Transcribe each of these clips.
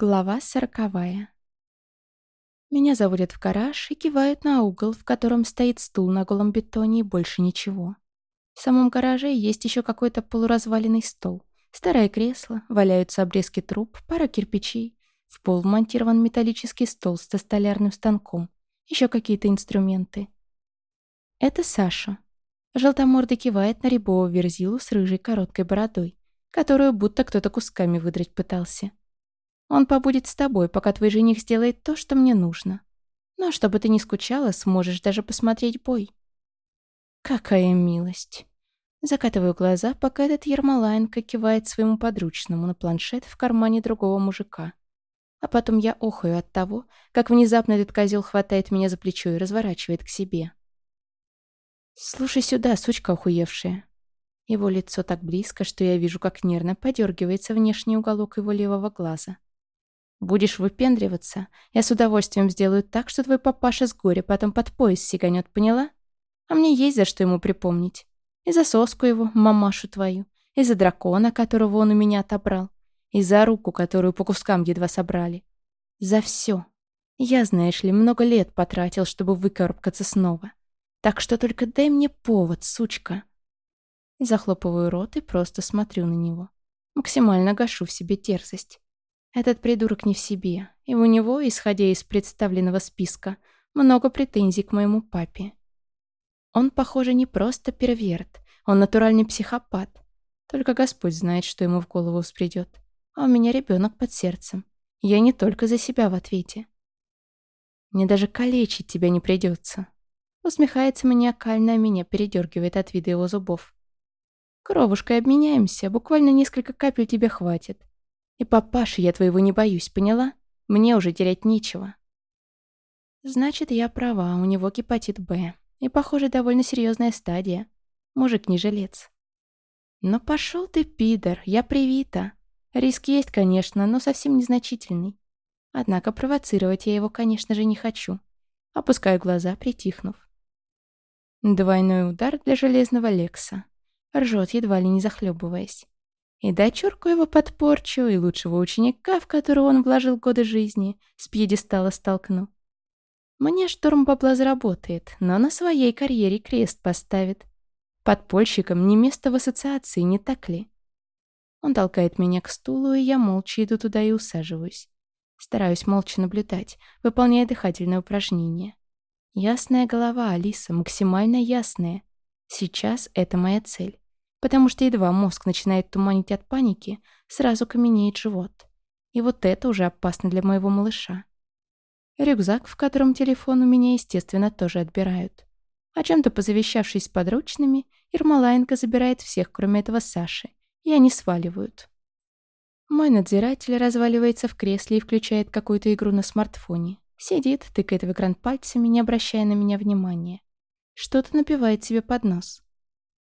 Глава сороковая. Меня заводят в гараж и кивают на угол, в котором стоит стул на голом бетоне и больше ничего. В самом гараже есть еще какой-то полуразваленный стол. Старое кресло, валяются обрезки труб, пара кирпичей. В пол вмонтирован металлический стол с столярным станком. Еще какие-то инструменты. Это Саша. Желтомордый кивает на рябого верзилу с рыжей короткой бородой, которую будто кто-то кусками выдрать пытался. Он побудет с тобой, пока твой жених сделает то, что мне нужно. Но чтобы ты не скучала, сможешь даже посмотреть бой. Какая милость. Закатываю глаза, пока этот Ермолаенко кивает своему подручному на планшет в кармане другого мужика. А потом я охаю от того, как внезапно этот козел хватает меня за плечо и разворачивает к себе. «Слушай сюда, сучка охуевшая». Его лицо так близко, что я вижу, как нервно подергивается внешний уголок его левого глаза. Будешь выпендриваться, я с удовольствием сделаю так, что твой папаша с горя потом под пояс сиганет, поняла? А мне есть за что ему припомнить. И за соску его, мамашу твою, и за дракона, которого он у меня отобрал, и за руку, которую по кускам едва собрали. За все. Я, знаешь ли, много лет потратил, чтобы выкарабкаться снова. Так что только дай мне повод, сучка. Захлопываю рот и просто смотрю на него. Максимально гашу в себе терзость. Этот придурок не в себе, и у него, исходя из представленного списка, много претензий к моему папе. Он, похоже, не просто перверт, он натуральный психопат. Только Господь знает, что ему в голову взбредет. А у меня ребенок под сердцем. Я не только за себя в ответе. Мне даже калечить тебя не придется. Усмехается маниакально, а меня передергивает от вида его зубов. Кровушкой обменяемся, буквально несколько капель тебе хватит. И папаши я твоего не боюсь, поняла? Мне уже терять нечего. Значит, я права, у него гепатит Б. И, похоже, довольно серьезная стадия. Мужик не жилец. Но пошел ты, пидор, я привита. Риск есть, конечно, но совсем незначительный. Однако провоцировать я его, конечно же, не хочу. Опускаю глаза, притихнув. Двойной удар для железного Лекса. Ржет, едва ли не захлебываясь. И дочурку его подпорчу, и лучшего ученика, в которого он вложил годы жизни, с пьедестала столкну. Мне штурм бабла заработает, но на своей карьере крест поставит. Подпольщикам не место в ассоциации, не так ли? Он толкает меня к стулу, и я молча иду туда и усаживаюсь. Стараюсь молча наблюдать, выполняя дыхательное упражнение. Ясная голова, Алиса, максимально ясная. Сейчас это моя цель потому что едва мозг начинает туманить от паники, сразу каменеет живот. И вот это уже опасно для моего малыша. Рюкзак, в котором телефон у меня, естественно, тоже отбирают. О чем-то позавещавшись с подручными, Ермолаенко забирает всех, кроме этого Саши, и они сваливают. Мой надзиратель разваливается в кресле и включает какую-то игру на смартфоне. Сидит, тыкает в экран пальцами, не обращая на меня внимания. Что-то напивает себе под нос.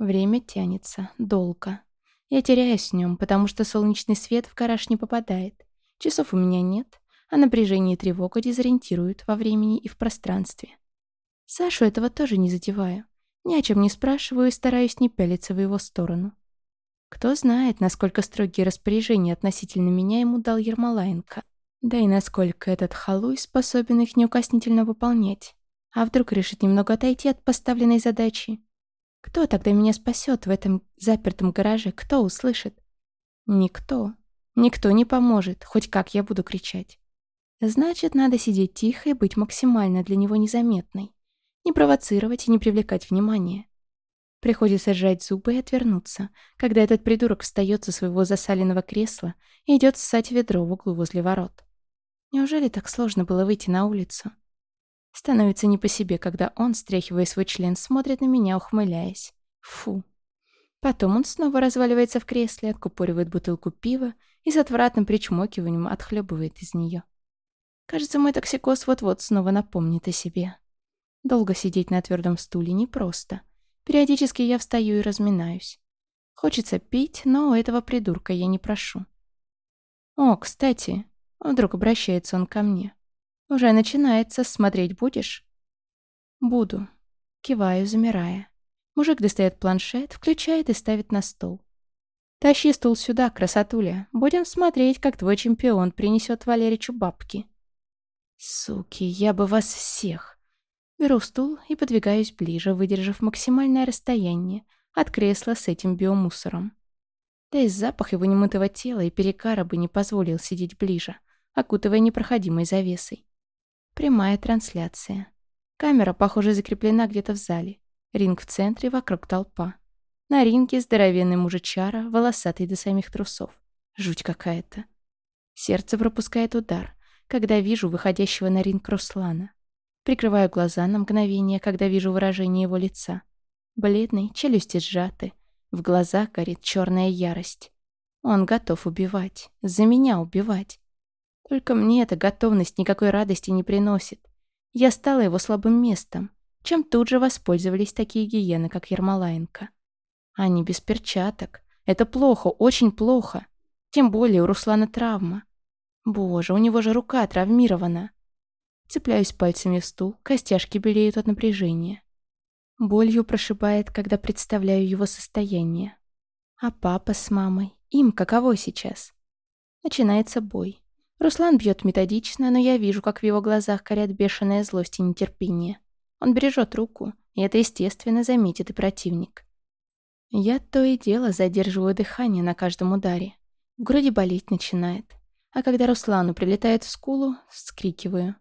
Время тянется. Долго. Я теряюсь в нем, потому что солнечный свет в гараж не попадает. Часов у меня нет, а напряжение и тревога дезориентируют во времени и в пространстве. Сашу этого тоже не задеваю. Ни о чем не спрашиваю и стараюсь не пялиться в его сторону. Кто знает, насколько строгие распоряжения относительно меня ему дал Ермолаенко. Да и насколько этот халуй способен их неукоснительно выполнять. А вдруг решит немного отойти от поставленной задачи кто тогда меня спасет в этом запертом гараже? Кто услышит? Никто. Никто не поможет, хоть как я буду кричать. Значит, надо сидеть тихо и быть максимально для него незаметной. Не провоцировать и не привлекать внимания. Приходится сжать зубы и отвернуться, когда этот придурок встает со своего засаленного кресла и идет ссать ведро в углу возле ворот. Неужели так сложно было выйти на улицу? Становится не по себе, когда он, стряхивая свой член, смотрит на меня, ухмыляясь. Фу. Потом он снова разваливается в кресле, откупоривает бутылку пива и с отвратным причмокиванием отхлебывает из нее. Кажется, мой токсикоз вот-вот снова напомнит о себе. Долго сидеть на твердом стуле непросто. Периодически я встаю и разминаюсь. Хочется пить, но у этого придурка я не прошу. «О, кстати», — вдруг обращается он ко мне. «Уже начинается. Смотреть будешь?» «Буду». Киваю, замирая. Мужик достает планшет, включает и ставит на стол. Тащи стул сюда, красотуля. Будем смотреть, как твой чемпион принесет Валеричу бабки. Суки, я бы вас всех. Беру стул и подвигаюсь ближе, выдержав максимальное расстояние от кресла с этим биомусором. Да и запах его немытого тела и перекара бы не позволил сидеть ближе, окутывая непроходимой завесой. Прямая трансляция. Камера, похоже, закреплена где-то в зале. Ринг в центре, вокруг толпа. На ринге здоровенный мужичара, волосатый до самих трусов. Жуть какая-то. Сердце пропускает удар, когда вижу выходящего на ринг Руслана. Прикрываю глаза на мгновение, когда вижу выражение его лица. Бледный, челюсти сжаты. В глазах горит черная ярость. Он готов убивать. За меня убивать. Только мне эта готовность никакой радости не приносит. Я стала его слабым местом, чем тут же воспользовались такие гиены, как Ермолаенко. Они без перчаток. Это плохо, очень плохо. Тем более у Руслана травма. Боже, у него же рука травмирована. Цепляюсь пальцами в стул, костяшки белеют от напряжения. Болью прошибает, когда представляю его состояние. А папа с мамой? Им каково сейчас? Начинается бой. Руслан бьет методично, но я вижу, как в его глазах горят бешеная злость и нетерпение. Он бережет руку, и это, естественно, заметит и противник. Я то и дело задерживаю дыхание на каждом ударе. В груди болеть начинает. А когда Руслану прилетает в скулу, вскрикиваю.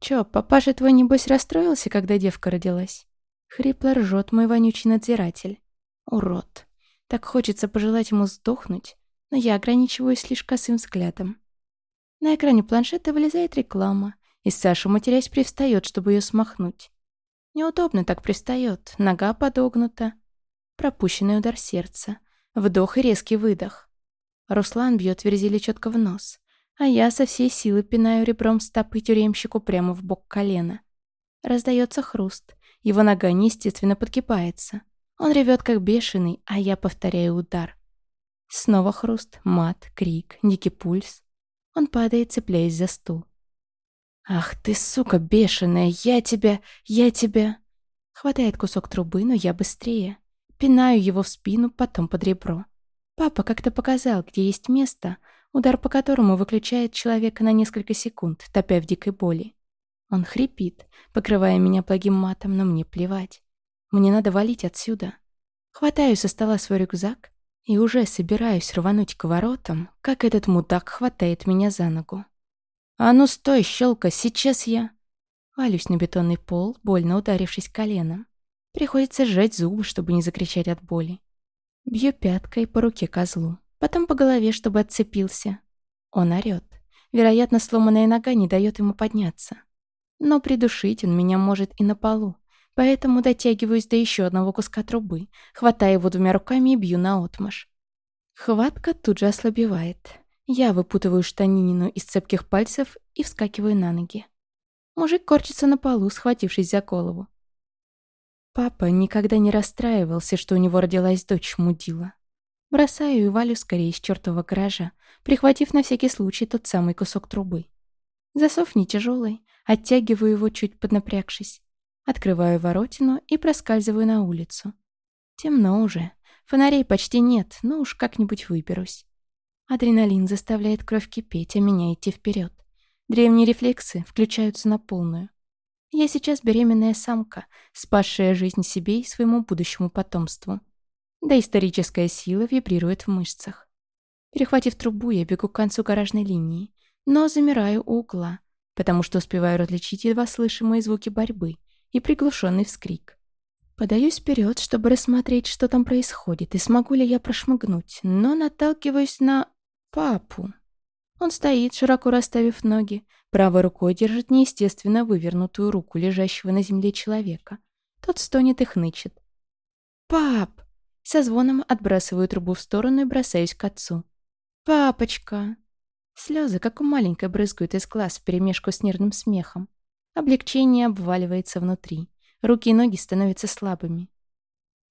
«Чё, папаша твой, небось, расстроился, когда девка родилась?» Хрипло ржет мой вонючий надзиратель. Урод. Так хочется пожелать ему сдохнуть, но я ограничиваюсь лишь косым взглядом. На экране планшета вылезает реклама, и Саша, матерясь, привстает, чтобы ее смахнуть. Неудобно так пристает, нога подогнута, Пропущенный удар сердца. Вдох и резкий выдох. Руслан бьет Верзили четко в нос, а я со всей силы пинаю ребром стопы тюремщику прямо в бок колена. Раздается хруст. Его нога неестественно подкипается. Он ревет как бешеный, а я повторяю удар. Снова хруст, мат, крик, дикий пульс. Он падает, цепляясь за стул. «Ах ты, сука бешеная, я тебя, я тебя...» Хватает кусок трубы, но я быстрее. Пинаю его в спину, потом под ребро. Папа как-то показал, где есть место, удар по которому выключает человека на несколько секунд, топя в дикой боли. Он хрипит, покрывая меня благим матом, но мне плевать. Мне надо валить отсюда. Хватаю со стола свой рюкзак и уже собираюсь рвануть к воротам, как этот мудак хватает меня за ногу. «А ну стой, щелка, сейчас я...» Валюсь на бетонный пол, больно ударившись коленом. Приходится сжать зубы, чтобы не закричать от боли. Бью пяткой по руке козлу, потом по голове, чтобы отцепился. Он орёт. Вероятно, сломанная нога не дает ему подняться. Но придушить он меня может и на полу, поэтому дотягиваюсь до еще одного куска трубы, хватаю его двумя руками и бью наотмашь. Хватка тут же ослабевает. Я выпутываю штанинину из цепких пальцев и вскакиваю на ноги. Мужик корчится на полу, схватившись за голову. Папа никогда не расстраивался, что у него родилась дочь мудила. Бросаю и валю скорее из чертового гаража, прихватив на всякий случай тот самый кусок трубы. Засов не тяжелый, оттягиваю его, чуть поднапрягшись. Открываю воротину и проскальзываю на улицу. Темно уже. Фонарей почти нет, но уж как-нибудь выберусь. Адреналин заставляет кровь кипеть, а меня идти вперед. Древние рефлексы включаются на полную. Я сейчас беременная самка, спасшая жизнь себе и своему будущему потомству. Да историческая сила вибрирует в мышцах. Перехватив трубу, я бегу к концу гаражной линии, но замираю у угла, потому что успеваю различить едва слышимые звуки борьбы и приглушенный вскрик. Подаюсь вперед, чтобы рассмотреть, что там происходит, и смогу ли я прошмыгнуть, но наталкиваюсь на папу. Он стоит, широко расставив ноги, правой рукой держит неестественно вывернутую руку лежащего на земле человека. Тот стонет и хнычет. «Пап!» Со звоном отбрасываю трубу в сторону и бросаюсь к отцу. «Папочка!» Слезы, как у маленькой, брызгают из глаз вперемешку с нервным смехом. Облегчение обваливается внутри. Руки и ноги становятся слабыми.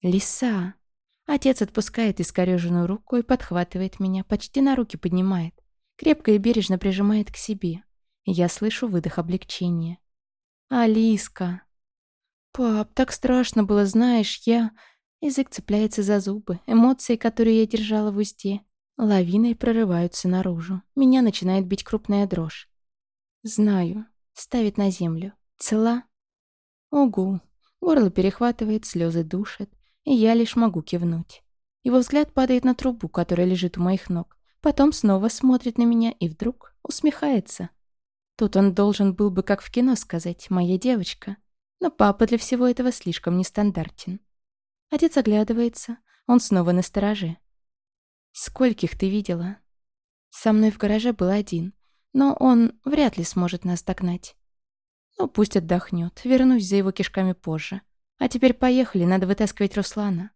«Лиса!» Отец отпускает искореженную руку и подхватывает меня, почти на руки поднимает крепко и бережно прижимает к себе. Я слышу выдох облегчения. «Алиска!» «Пап, так страшно было, знаешь, я... Язык цепляется за зубы, эмоции, которые я держала в устье, лавиной прорываются наружу. Меня начинает бить крупная дрожь. Знаю. Ставит на землю. Цела? Угу. Горло перехватывает, слезы душат, и я лишь могу кивнуть. Его взгляд падает на трубу, которая лежит у моих ног. Потом снова смотрит на меня и вдруг усмехается. Тут он должен был бы, как в кино, сказать «моя девочка». Но папа для всего этого слишком нестандартен. Отец оглядывается, он снова на стороже. «Скольких ты видела?» Со мной в гараже был один, но он вряд ли сможет нас догнать. Ну, пусть отдохнет, вернусь за его кишками позже. А теперь поехали, надо вытаскивать Руслана.